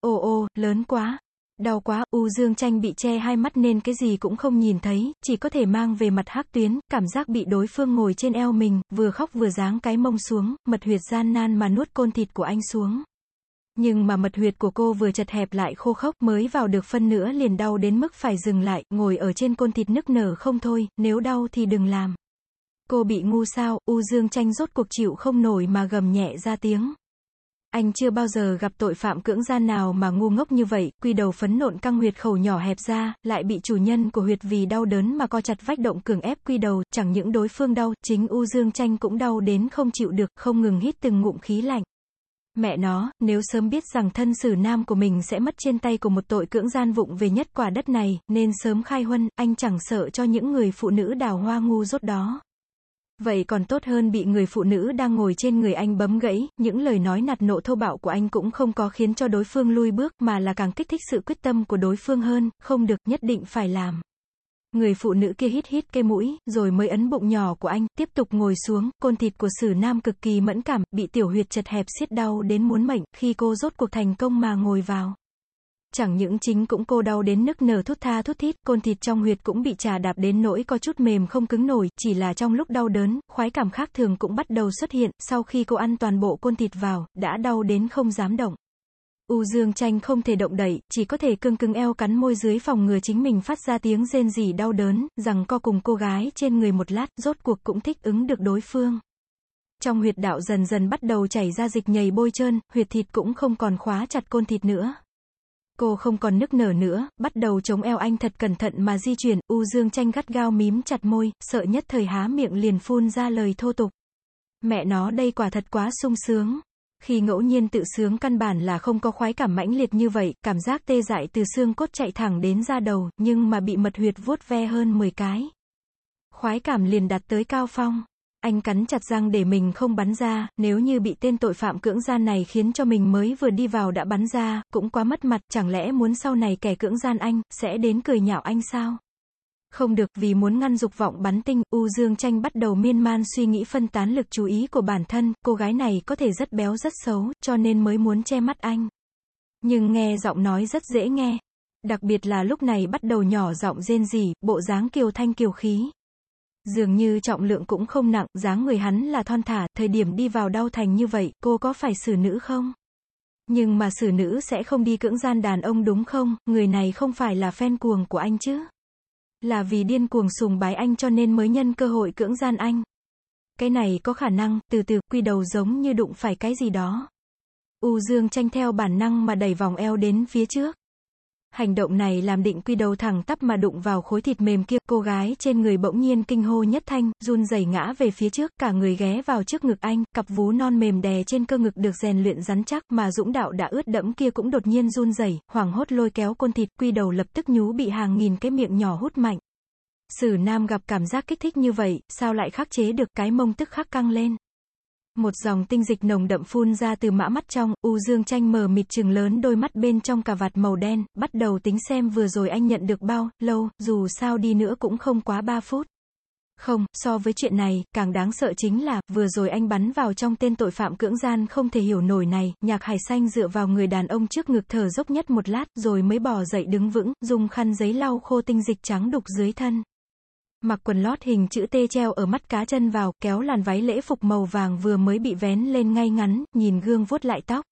Ô ô, lớn quá. Đau quá, U Dương Tranh bị che hai mắt nên cái gì cũng không nhìn thấy, chỉ có thể mang về mặt hắc tuyến, cảm giác bị đối phương ngồi trên eo mình, vừa khóc vừa giáng cái mông xuống, mật huyệt gian nan mà nuốt côn thịt của anh xuống. Nhưng mà mật huyệt của cô vừa chật hẹp lại khô khốc mới vào được phân nữa liền đau đến mức phải dừng lại, ngồi ở trên côn thịt nức nở không thôi, nếu đau thì đừng làm. Cô bị ngu sao, U Dương tranh rốt cuộc chịu không nổi mà gầm nhẹ ra tiếng. Anh chưa bao giờ gặp tội phạm cưỡng gian nào mà ngu ngốc như vậy, quy đầu phấn nộn căng huyệt khẩu nhỏ hẹp ra, lại bị chủ nhân của huyệt vì đau đớn mà co chặt vách động cường ép quy đầu, chẳng những đối phương đau, chính U Dương tranh cũng đau đến không chịu được, không ngừng hít từng ngụm khí lạnh. Mẹ nó, nếu sớm biết rằng thân sử nam của mình sẽ mất trên tay của một tội cưỡng gian vụng về nhất quả đất này, nên sớm khai huân, anh chẳng sợ cho những người phụ nữ đào hoa ngu rốt đó. Vậy còn tốt hơn bị người phụ nữ đang ngồi trên người anh bấm gãy, những lời nói nạt nộ thô bạo của anh cũng không có khiến cho đối phương lui bước mà là càng kích thích sự quyết tâm của đối phương hơn, không được, nhất định phải làm. Người phụ nữ kia hít hít cây mũi, rồi mới ấn bụng nhỏ của anh, tiếp tục ngồi xuống, côn thịt của sử nam cực kỳ mẫn cảm, bị tiểu huyệt chật hẹp xiết đau đến muốn mệnh, khi cô rốt cuộc thành công mà ngồi vào. Chẳng những chính cũng cô đau đến nức nở thút tha thút thít, côn thịt trong huyệt cũng bị trà đạp đến nỗi có chút mềm không cứng nổi, chỉ là trong lúc đau đớn, khoái cảm khác thường cũng bắt đầu xuất hiện, sau khi cô ăn toàn bộ côn thịt vào, đã đau đến không dám động. U Dương Tranh không thể động đậy, chỉ có thể cương cưng eo cắn môi dưới phòng ngừa chính mình phát ra tiếng rên rỉ đau đớn, rằng co cùng cô gái trên người một lát, rốt cuộc cũng thích ứng được đối phương. Trong huyệt đạo dần dần bắt đầu chảy ra dịch nhầy bôi trơn, huyệt thịt cũng không còn khóa chặt côn thịt nữa. Cô không còn nức nở nữa, bắt đầu chống eo anh thật cẩn thận mà di chuyển, U Dương Tranh gắt gao mím chặt môi, sợ nhất thời há miệng liền phun ra lời thô tục. Mẹ nó đây quả thật quá sung sướng. Khi ngẫu nhiên tự sướng căn bản là không có khoái cảm mãnh liệt như vậy, cảm giác tê dại từ xương cốt chạy thẳng đến da đầu, nhưng mà bị mật huyệt vuốt ve hơn 10 cái. Khoái cảm liền đặt tới cao phong. Anh cắn chặt răng để mình không bắn ra, nếu như bị tên tội phạm cưỡng gian này khiến cho mình mới vừa đi vào đã bắn ra, cũng quá mất mặt, chẳng lẽ muốn sau này kẻ cưỡng gian anh, sẽ đến cười nhạo anh sao? Không được, vì muốn ngăn dục vọng bắn tinh, U Dương Tranh bắt đầu miên man suy nghĩ phân tán lực chú ý của bản thân, cô gái này có thể rất béo rất xấu, cho nên mới muốn che mắt anh. Nhưng nghe giọng nói rất dễ nghe. Đặc biệt là lúc này bắt đầu nhỏ giọng rên rỉ, bộ dáng kiều thanh kiều khí. Dường như trọng lượng cũng không nặng, dáng người hắn là thon thả, thời điểm đi vào đau thành như vậy, cô có phải xử nữ không? Nhưng mà xử nữ sẽ không đi cưỡng gian đàn ông đúng không, người này không phải là fan cuồng của anh chứ? Là vì điên cuồng sùng bái anh cho nên mới nhân cơ hội cưỡng gian anh. Cái này có khả năng, từ từ, quy đầu giống như đụng phải cái gì đó. U Dương tranh theo bản năng mà đẩy vòng eo đến phía trước. Hành động này làm định quy đầu thẳng tắp mà đụng vào khối thịt mềm kia, cô gái trên người bỗng nhiên kinh hô nhất thanh, run rẩy ngã về phía trước, cả người ghé vào trước ngực anh, cặp vú non mềm đè trên cơ ngực được rèn luyện rắn chắc, mà dũng đạo đã ướt đẫm kia cũng đột nhiên run rẩy, hoảng hốt lôi kéo côn thịt, quy đầu lập tức nhú bị hàng nghìn cái miệng nhỏ hút mạnh. Sử nam gặp cảm giác kích thích như vậy, sao lại khắc chế được cái mông tức khắc căng lên. Một dòng tinh dịch nồng đậm phun ra từ mã mắt trong, U Dương tranh mờ mịt trừng lớn đôi mắt bên trong cà vạt màu đen, bắt đầu tính xem vừa rồi anh nhận được bao, lâu, dù sao đi nữa cũng không quá 3 phút. Không, so với chuyện này, càng đáng sợ chính là, vừa rồi anh bắn vào trong tên tội phạm cưỡng gian không thể hiểu nổi này, nhạc hải xanh dựa vào người đàn ông trước ngực thở dốc nhất một lát, rồi mới bỏ dậy đứng vững, dùng khăn giấy lau khô tinh dịch trắng đục dưới thân. Mặc quần lót hình chữ T treo ở mắt cá chân vào, kéo làn váy lễ phục màu vàng vừa mới bị vén lên ngay ngắn, nhìn gương vuốt lại tóc.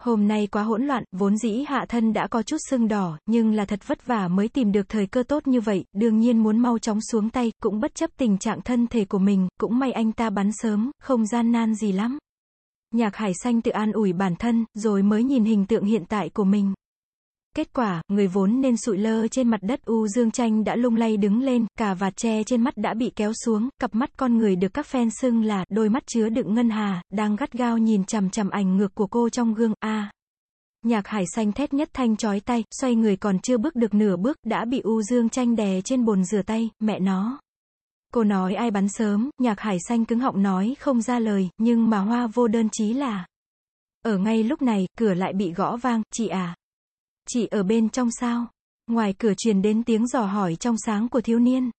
Hôm nay quá hỗn loạn, vốn dĩ hạ thân đã có chút sưng đỏ, nhưng là thật vất vả mới tìm được thời cơ tốt như vậy, đương nhiên muốn mau chóng xuống tay, cũng bất chấp tình trạng thân thể của mình, cũng may anh ta bắn sớm, không gian nan gì lắm. Nhạc hải xanh tự an ủi bản thân, rồi mới nhìn hình tượng hiện tại của mình. Kết quả, người vốn nên sụi lơ trên mặt đất U Dương Tranh đã lung lay đứng lên, cả vạt tre trên mắt đã bị kéo xuống, cặp mắt con người được các fan xưng là, đôi mắt chứa đựng ngân hà, đang gắt gao nhìn chằm chằm ảnh ngược của cô trong gương, a Nhạc hải xanh thét nhất thanh chói tay, xoay người còn chưa bước được nửa bước, đã bị U Dương Tranh đè trên bồn rửa tay, mẹ nó. Cô nói ai bắn sớm, nhạc hải xanh cứng họng nói không ra lời, nhưng mà hoa vô đơn chí là. Ở ngay lúc này, cửa lại bị gõ vang, chị à. Chị ở bên trong sao? Ngoài cửa truyền đến tiếng dò hỏi trong sáng của thiếu niên.